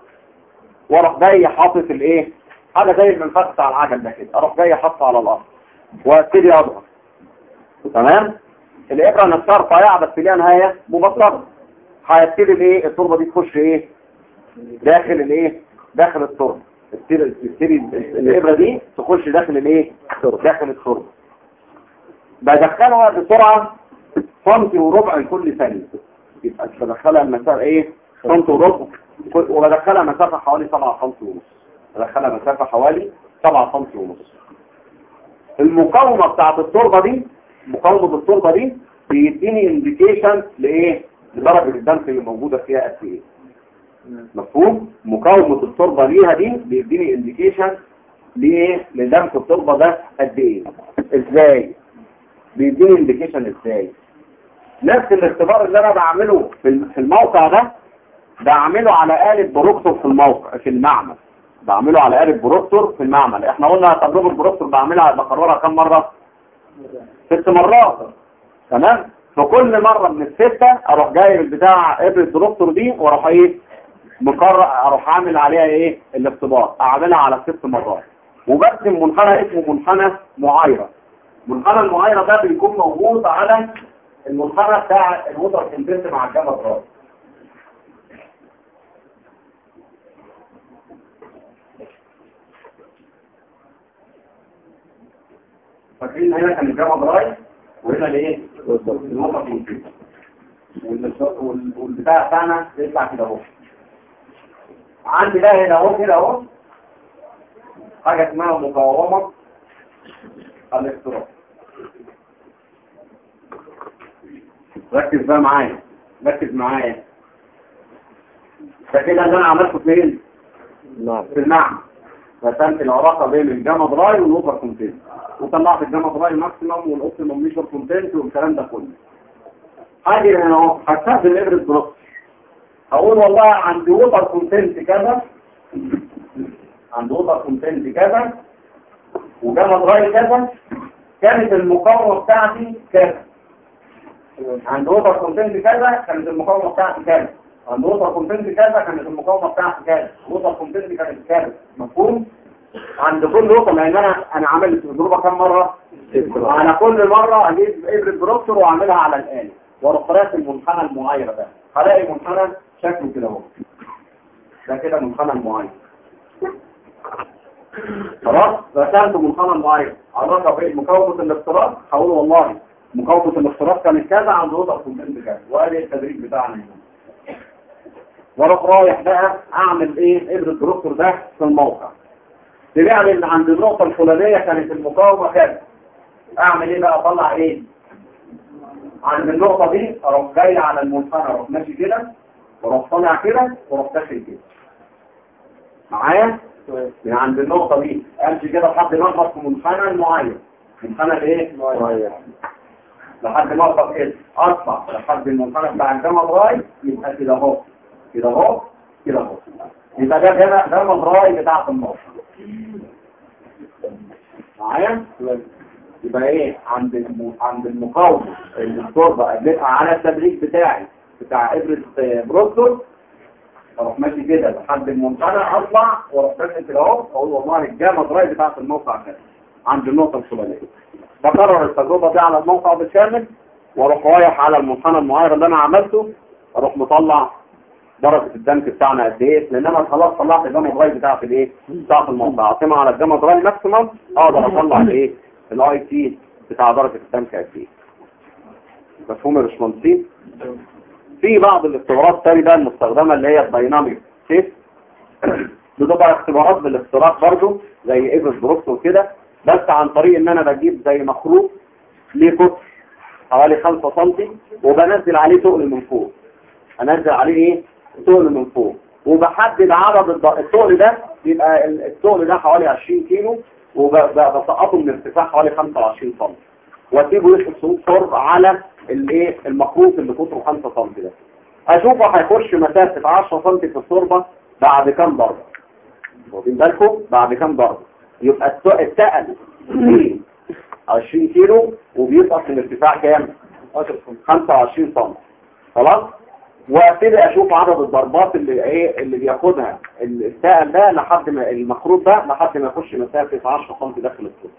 وأروح جاي حاطط الإيه؟ حاجة زي المنفاخ بتاع العجل ده كده. أروح جاي حاطه على الأرض. وأبتدي أضغط. تمام؟ الابره نفسها رفيعه بس ليها نهايه مبسطه هيبتدي الايه التربة دي تخش إيه؟ داخل الايه داخل التربة. تبتدي الإبرة دي تخش داخل الايه داخل التربة. بدخلها بسرعة سنتي وربع لكل ثانية. يبقى بدخلها المسافة إيه؟ سنتي وربع. وبدخلها مسافة حوالي 7 سم ونص. بدخلها مسافة حوالي 7 سم ونص. المقاومة بتاعت التربة دي مقاومة التربه دي بيديني indication لإيه؟ لدرجه الدمك اللي موجودة فيها قد إيه. مفهوم؟ مقاومة التربه ليها دي بيديني indication لإيه؟ لدمك التربه ده قد إيه. إزاي؟ بيديني indication إزاي؟ نفس الاختبار اللي أنا بعمله في الموقع ده بعمله على آلة بروكتور في الموقع في المعمل. بعمله على آلة بروكتور في المعمل. إحنا قلنا تجربة بروكتور بعملها بكررها كم مرة؟ ست مرات. تمام؟ فكل مرة من الستة أروح جايب البتاع ابرة بروكتور دي وأروح إيه؟ مقرر أروح أعمل عليها إيه؟ الاختبار. أعملها على ست مرات. وبرسم منحنى اسمه منحنى معايرة. منحنى المعايرة ده بيكون موجود على المنحنى بتاع الوتر كونتنت مع الجبل الراس فاكرين هنا كان الجبل رايح وهنا content والبتاع بتاعنا يطلع كده أهو. عندي ده هنا أهو كده أهو. حاجة اسمها مقاومة الإختراق. ركز بقى معايا ركز معايا. ده كده اللي أنا عملته فين؟ نعم. في المعمل رسمت العلاقه بين ال gamma dry وال water content وطلعت ال gamma dry maximum وال optimum moisture content والكلام ده كله. هاجي هنا أهو هستخدم إبرة بروكتور هقول والله عندي water content كذا عندي water content كذا و gamma dry كذا كانت المقاومة بتاعتي كذا. عند water content كذا كانت المقاومة بتاعتي كذا. عند water content كذا كانت المقاومة بتاعتي كذا. water content كانت كذا. مفهوم؟ عند كل water لأن أنا أنا عملت التجربه كام مرة؟ أنا كل مرة أجيب إبرة بروكتور وأعملها على الآلة. وأروح راسم المنحنى المعايرة ده. هلاقي منحنى شكله كده أهو. ده كده منحنى المعايرة. خلاص؟ رسمت منحنى المعايرة. علاقه بين مقاومة الاختراق هقول والله. مقاومة الاختراق كانت كذا عند water content كذا. وادي التدريج بتاعنا هنا. وأروح رايح بقى اعمل إيه؟ ابره الدكتور ده في الموقع. ان عند النقطة الفلانية كانت المقاومة كذا اعمل إيه بقى؟ اطلع إيه؟ عند النقطة دي أروح جاي على المنحنى أروح ماشي كده وأروح طالع كده وأروح داخل كده. معايا؟ من عند النقطة دي. امشي كده لحد ما اخبط في منحنى معين منحنى الايه؟ معين لحد ما اخبط كده. اطلع لحد المنحنى بتاع ال gamma dry يبقى كده اهو. كده اهو كده اهو يبقى ده هنا ده ال gamma dry بتاعت النقطه معايا؟ يبقى إيه؟ عند الم... عند المقاومة. اللي التربه قدمتها على التدريج بتاعي بتاع ابره بروكتور أروح ماشي كده لحد المنحنى أطلع وأروح داخل كده اهو أقول والله ال gamma dry بتاعت الموقع كده عند النقطة الفلانية. بكرر التجربة دي على الموقع بالكامل وأروح رايح على المنحنى المعاير اللي أنا عملته أروح مطلع درجة الدمك بتاعنا قد إيه؟ لأن أنا خلاص طلعت ال gamma dry بتاعت الإيه؟ بتاعت الموقع. اعتمد على ال gamma dry maximum أقدر أطلع الإيه؟ الاي تي بتاع درجة الدمك قد إيه. مفهوم يا باشمهندسين؟ في بعض الاختبارات الثانية بقى المستخدمة اللي هي ال dynamic test بتبقى اختبارات بالاختراق برضو زي ايفرس بروكس وكده. بس عن طريق إن أنا بجيب زي مخروط ليه قطر حوالي 5 سم وبنزل عليه تقل من فوق. أنزل عليه إيه؟ تقل من فوق. وبحدد عدد التقل ده يبقى ال- التقل ده حوالي 20 كيلو وبسقطه من ارتفاع حوالي 25 سم. واسيبه صوت شرب على الايه؟ المخروط اللي قطره 5 سم ده. اشوفه هيخش مسافة 10 سم في التربه بعد كام ضربة؟ واخدين بالكم؟ بعد كام ضربة؟ يبقى التقل 20 كيلو وبيسقط من ارتفاع كام؟ 25 سم. خلاص؟ وابتدي أشوف عدد الضربات اللي إيه اللي بياخدها. السائل ده لحد ما المخروط ده لحد ما يخش مسافة 10 سم داخل الصوت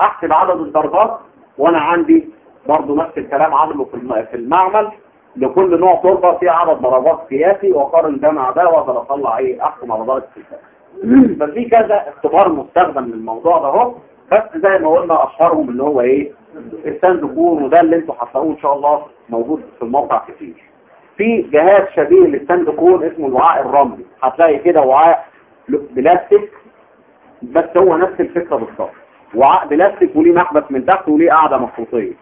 احسب عدد الضربات وأنا عندي برضو نفس الكلام عامله في الم- في المعمل لكل نوع تربه في عدد ضربات قياسي واقارن ده مع ده واقدر اطلع إيه احكم على درجة ففي كذا اختبار مستخدم للموضوع ده اهو. بس زي ما قلنا اشهرهم اللي هو إيه ال sand cone وده اللي أنتوا هتلاقوه ان شاء الله موجود في الموقع كتير. في جهاز شبيه لل sand cone اسمه الوعاء الرملي. هتلاقي كده وعاء بلاستيك بس هو نفس الفكرة بالظبط. وعاء بلاستيك وليه محبس من تحت وليه قاعدة مخروطيه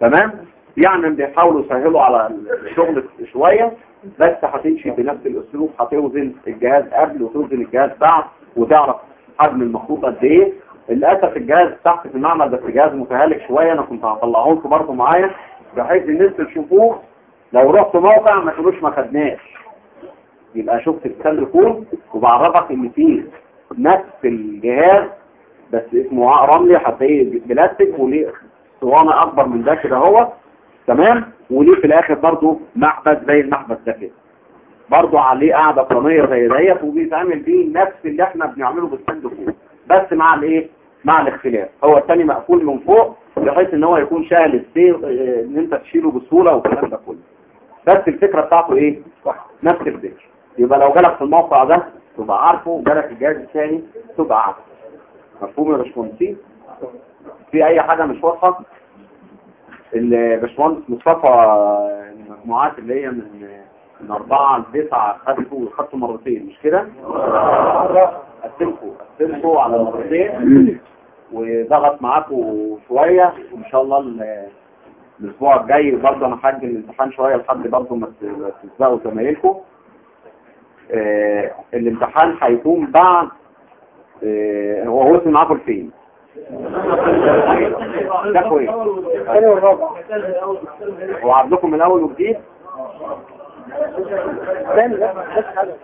تمام؟ يعني بيحاولوا يسهلوا على الشغل شوية بس هتمشي بنفس الأسلوب. هتوزن الجهاز قبل وتوزن الجهاز بعد وتعرف حجم المخروط قد إيه. للأسف الجهاز تحت في المعمل بس جهاز متهالك شوية. أنا كنت هطلعه لكم برضه معايا بحيث ان أنتوا تشوفوه. لو رحت موقع ما تقولوش ما خدناش. يبقى شفت الكلام كود وبعرفك إن فيه نفس الجهاز بس اسمه رملي هتلاقيه بلاستيك وليه اسطوانه أكبر من ده كده هو. تمام؟ وليه في الآخر برضه محبس زي المحبس ده كده. برضه عليه قاعدة قرنيه زي ديت وبيتعمل بيه نفس اللي إحنا بنعمله بالستاند فوق بس مع الإيه؟ مع الاختلاف. هو الثاني مقفول من فوق بحيث إن هو يكون شايل السير إن أنت تشيله بسهولة والكلام ده كله. بس الفكرة بتاعته إيه؟ نفس الفكرة. يبقى لو جالك في الموقع ده تبقى عارفه جالك الجهاز الثاني تبقى عارفه. مفهوم يا باشمهندسين؟ في أي حاجة مش واضحة؟ الباشمهندس مصطفى المجموعات اللي هي من من أربعة لتسعة خدتوا خدتوا مرتين مش كده؟ قسمتوا قسمتوا على مرتين وضغط معاكم شوية. وإن شاء الله الأسبوع الجاي برضه أنا حاج الامتحان شوية لحد برضه ما تسبقوا زمايلكم. آه الامتحان هيكون بعد آه، هو هو اسمه معاكم فين؟ ده كويس. هو عندكم من أول وجديد؟ لا بس حاجة.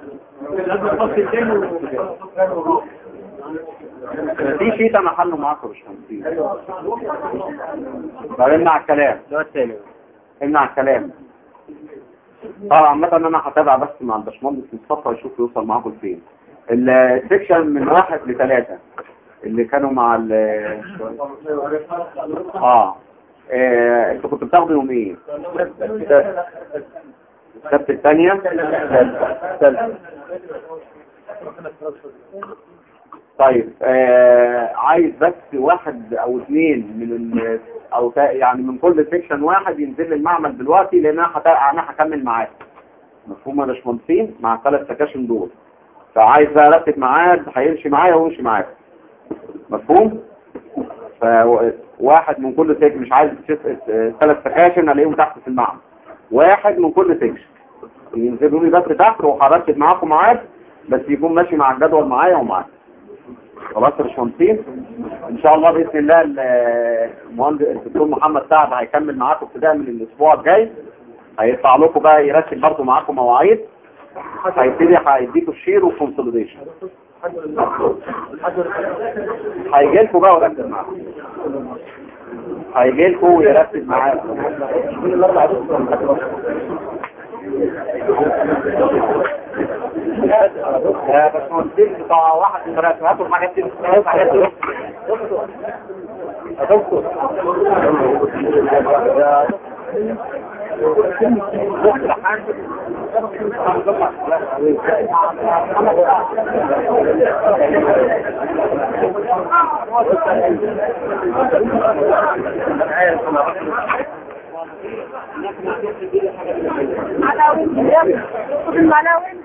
في شيطة محله معاكم مش هنسيبه طب امنع الكلام. ده التاني. امنع الكلام. طبعا عامة أنا هتابع بس مع الباشمهندس مصطفى يشوف يوصل معاكم فين. السكشن من واحد لثلاثة اللي كانوا مع ال آه. آه، أنتوا كنتوا بتاخدوا يوم إيه؟ السبت الثانية؟ الثالثة طيب آه عايز بس واحد أو اثنين من أو يعني من كل section واحد ينزل لي المعمل دلوقتي لأن أنا أنا هكمل معاه. مفهوم يا باشمهندسين؟ مع الثلاث سكاشن دول. فعايز بقى أرتب ميعاد هيمشي معايا ويمشي معاك مفهوم؟ فواحد من كل section مش عايز ثلاث سكاشن ألاقيهم تحت في المعمل. واحد من كل section ينزلوا لي بس تحت وهرتب معاكم ميعاد بس يكون ماشي مع الجدول معايا ومعاك خلاص يا باشمهندسين إن شاء الله بإذن الله ال- المهندس الدكتور محمد سعد هيكمل معاكم ابتداء من الأسبوع الجاي. هيطلع لكم بقى يرتب برضه معاكم مواعيد. هيبتدي هيديكوا ال shear وال consolidation هيجي لكم بقى ويرتب معاكم. هيجي لكم ويرتب معاكم. يا باشمهندسين بتاع واحد من ثلاثة هاتوا الحاجات دي الحاجات دي يا دكتور Malawi. Malawi.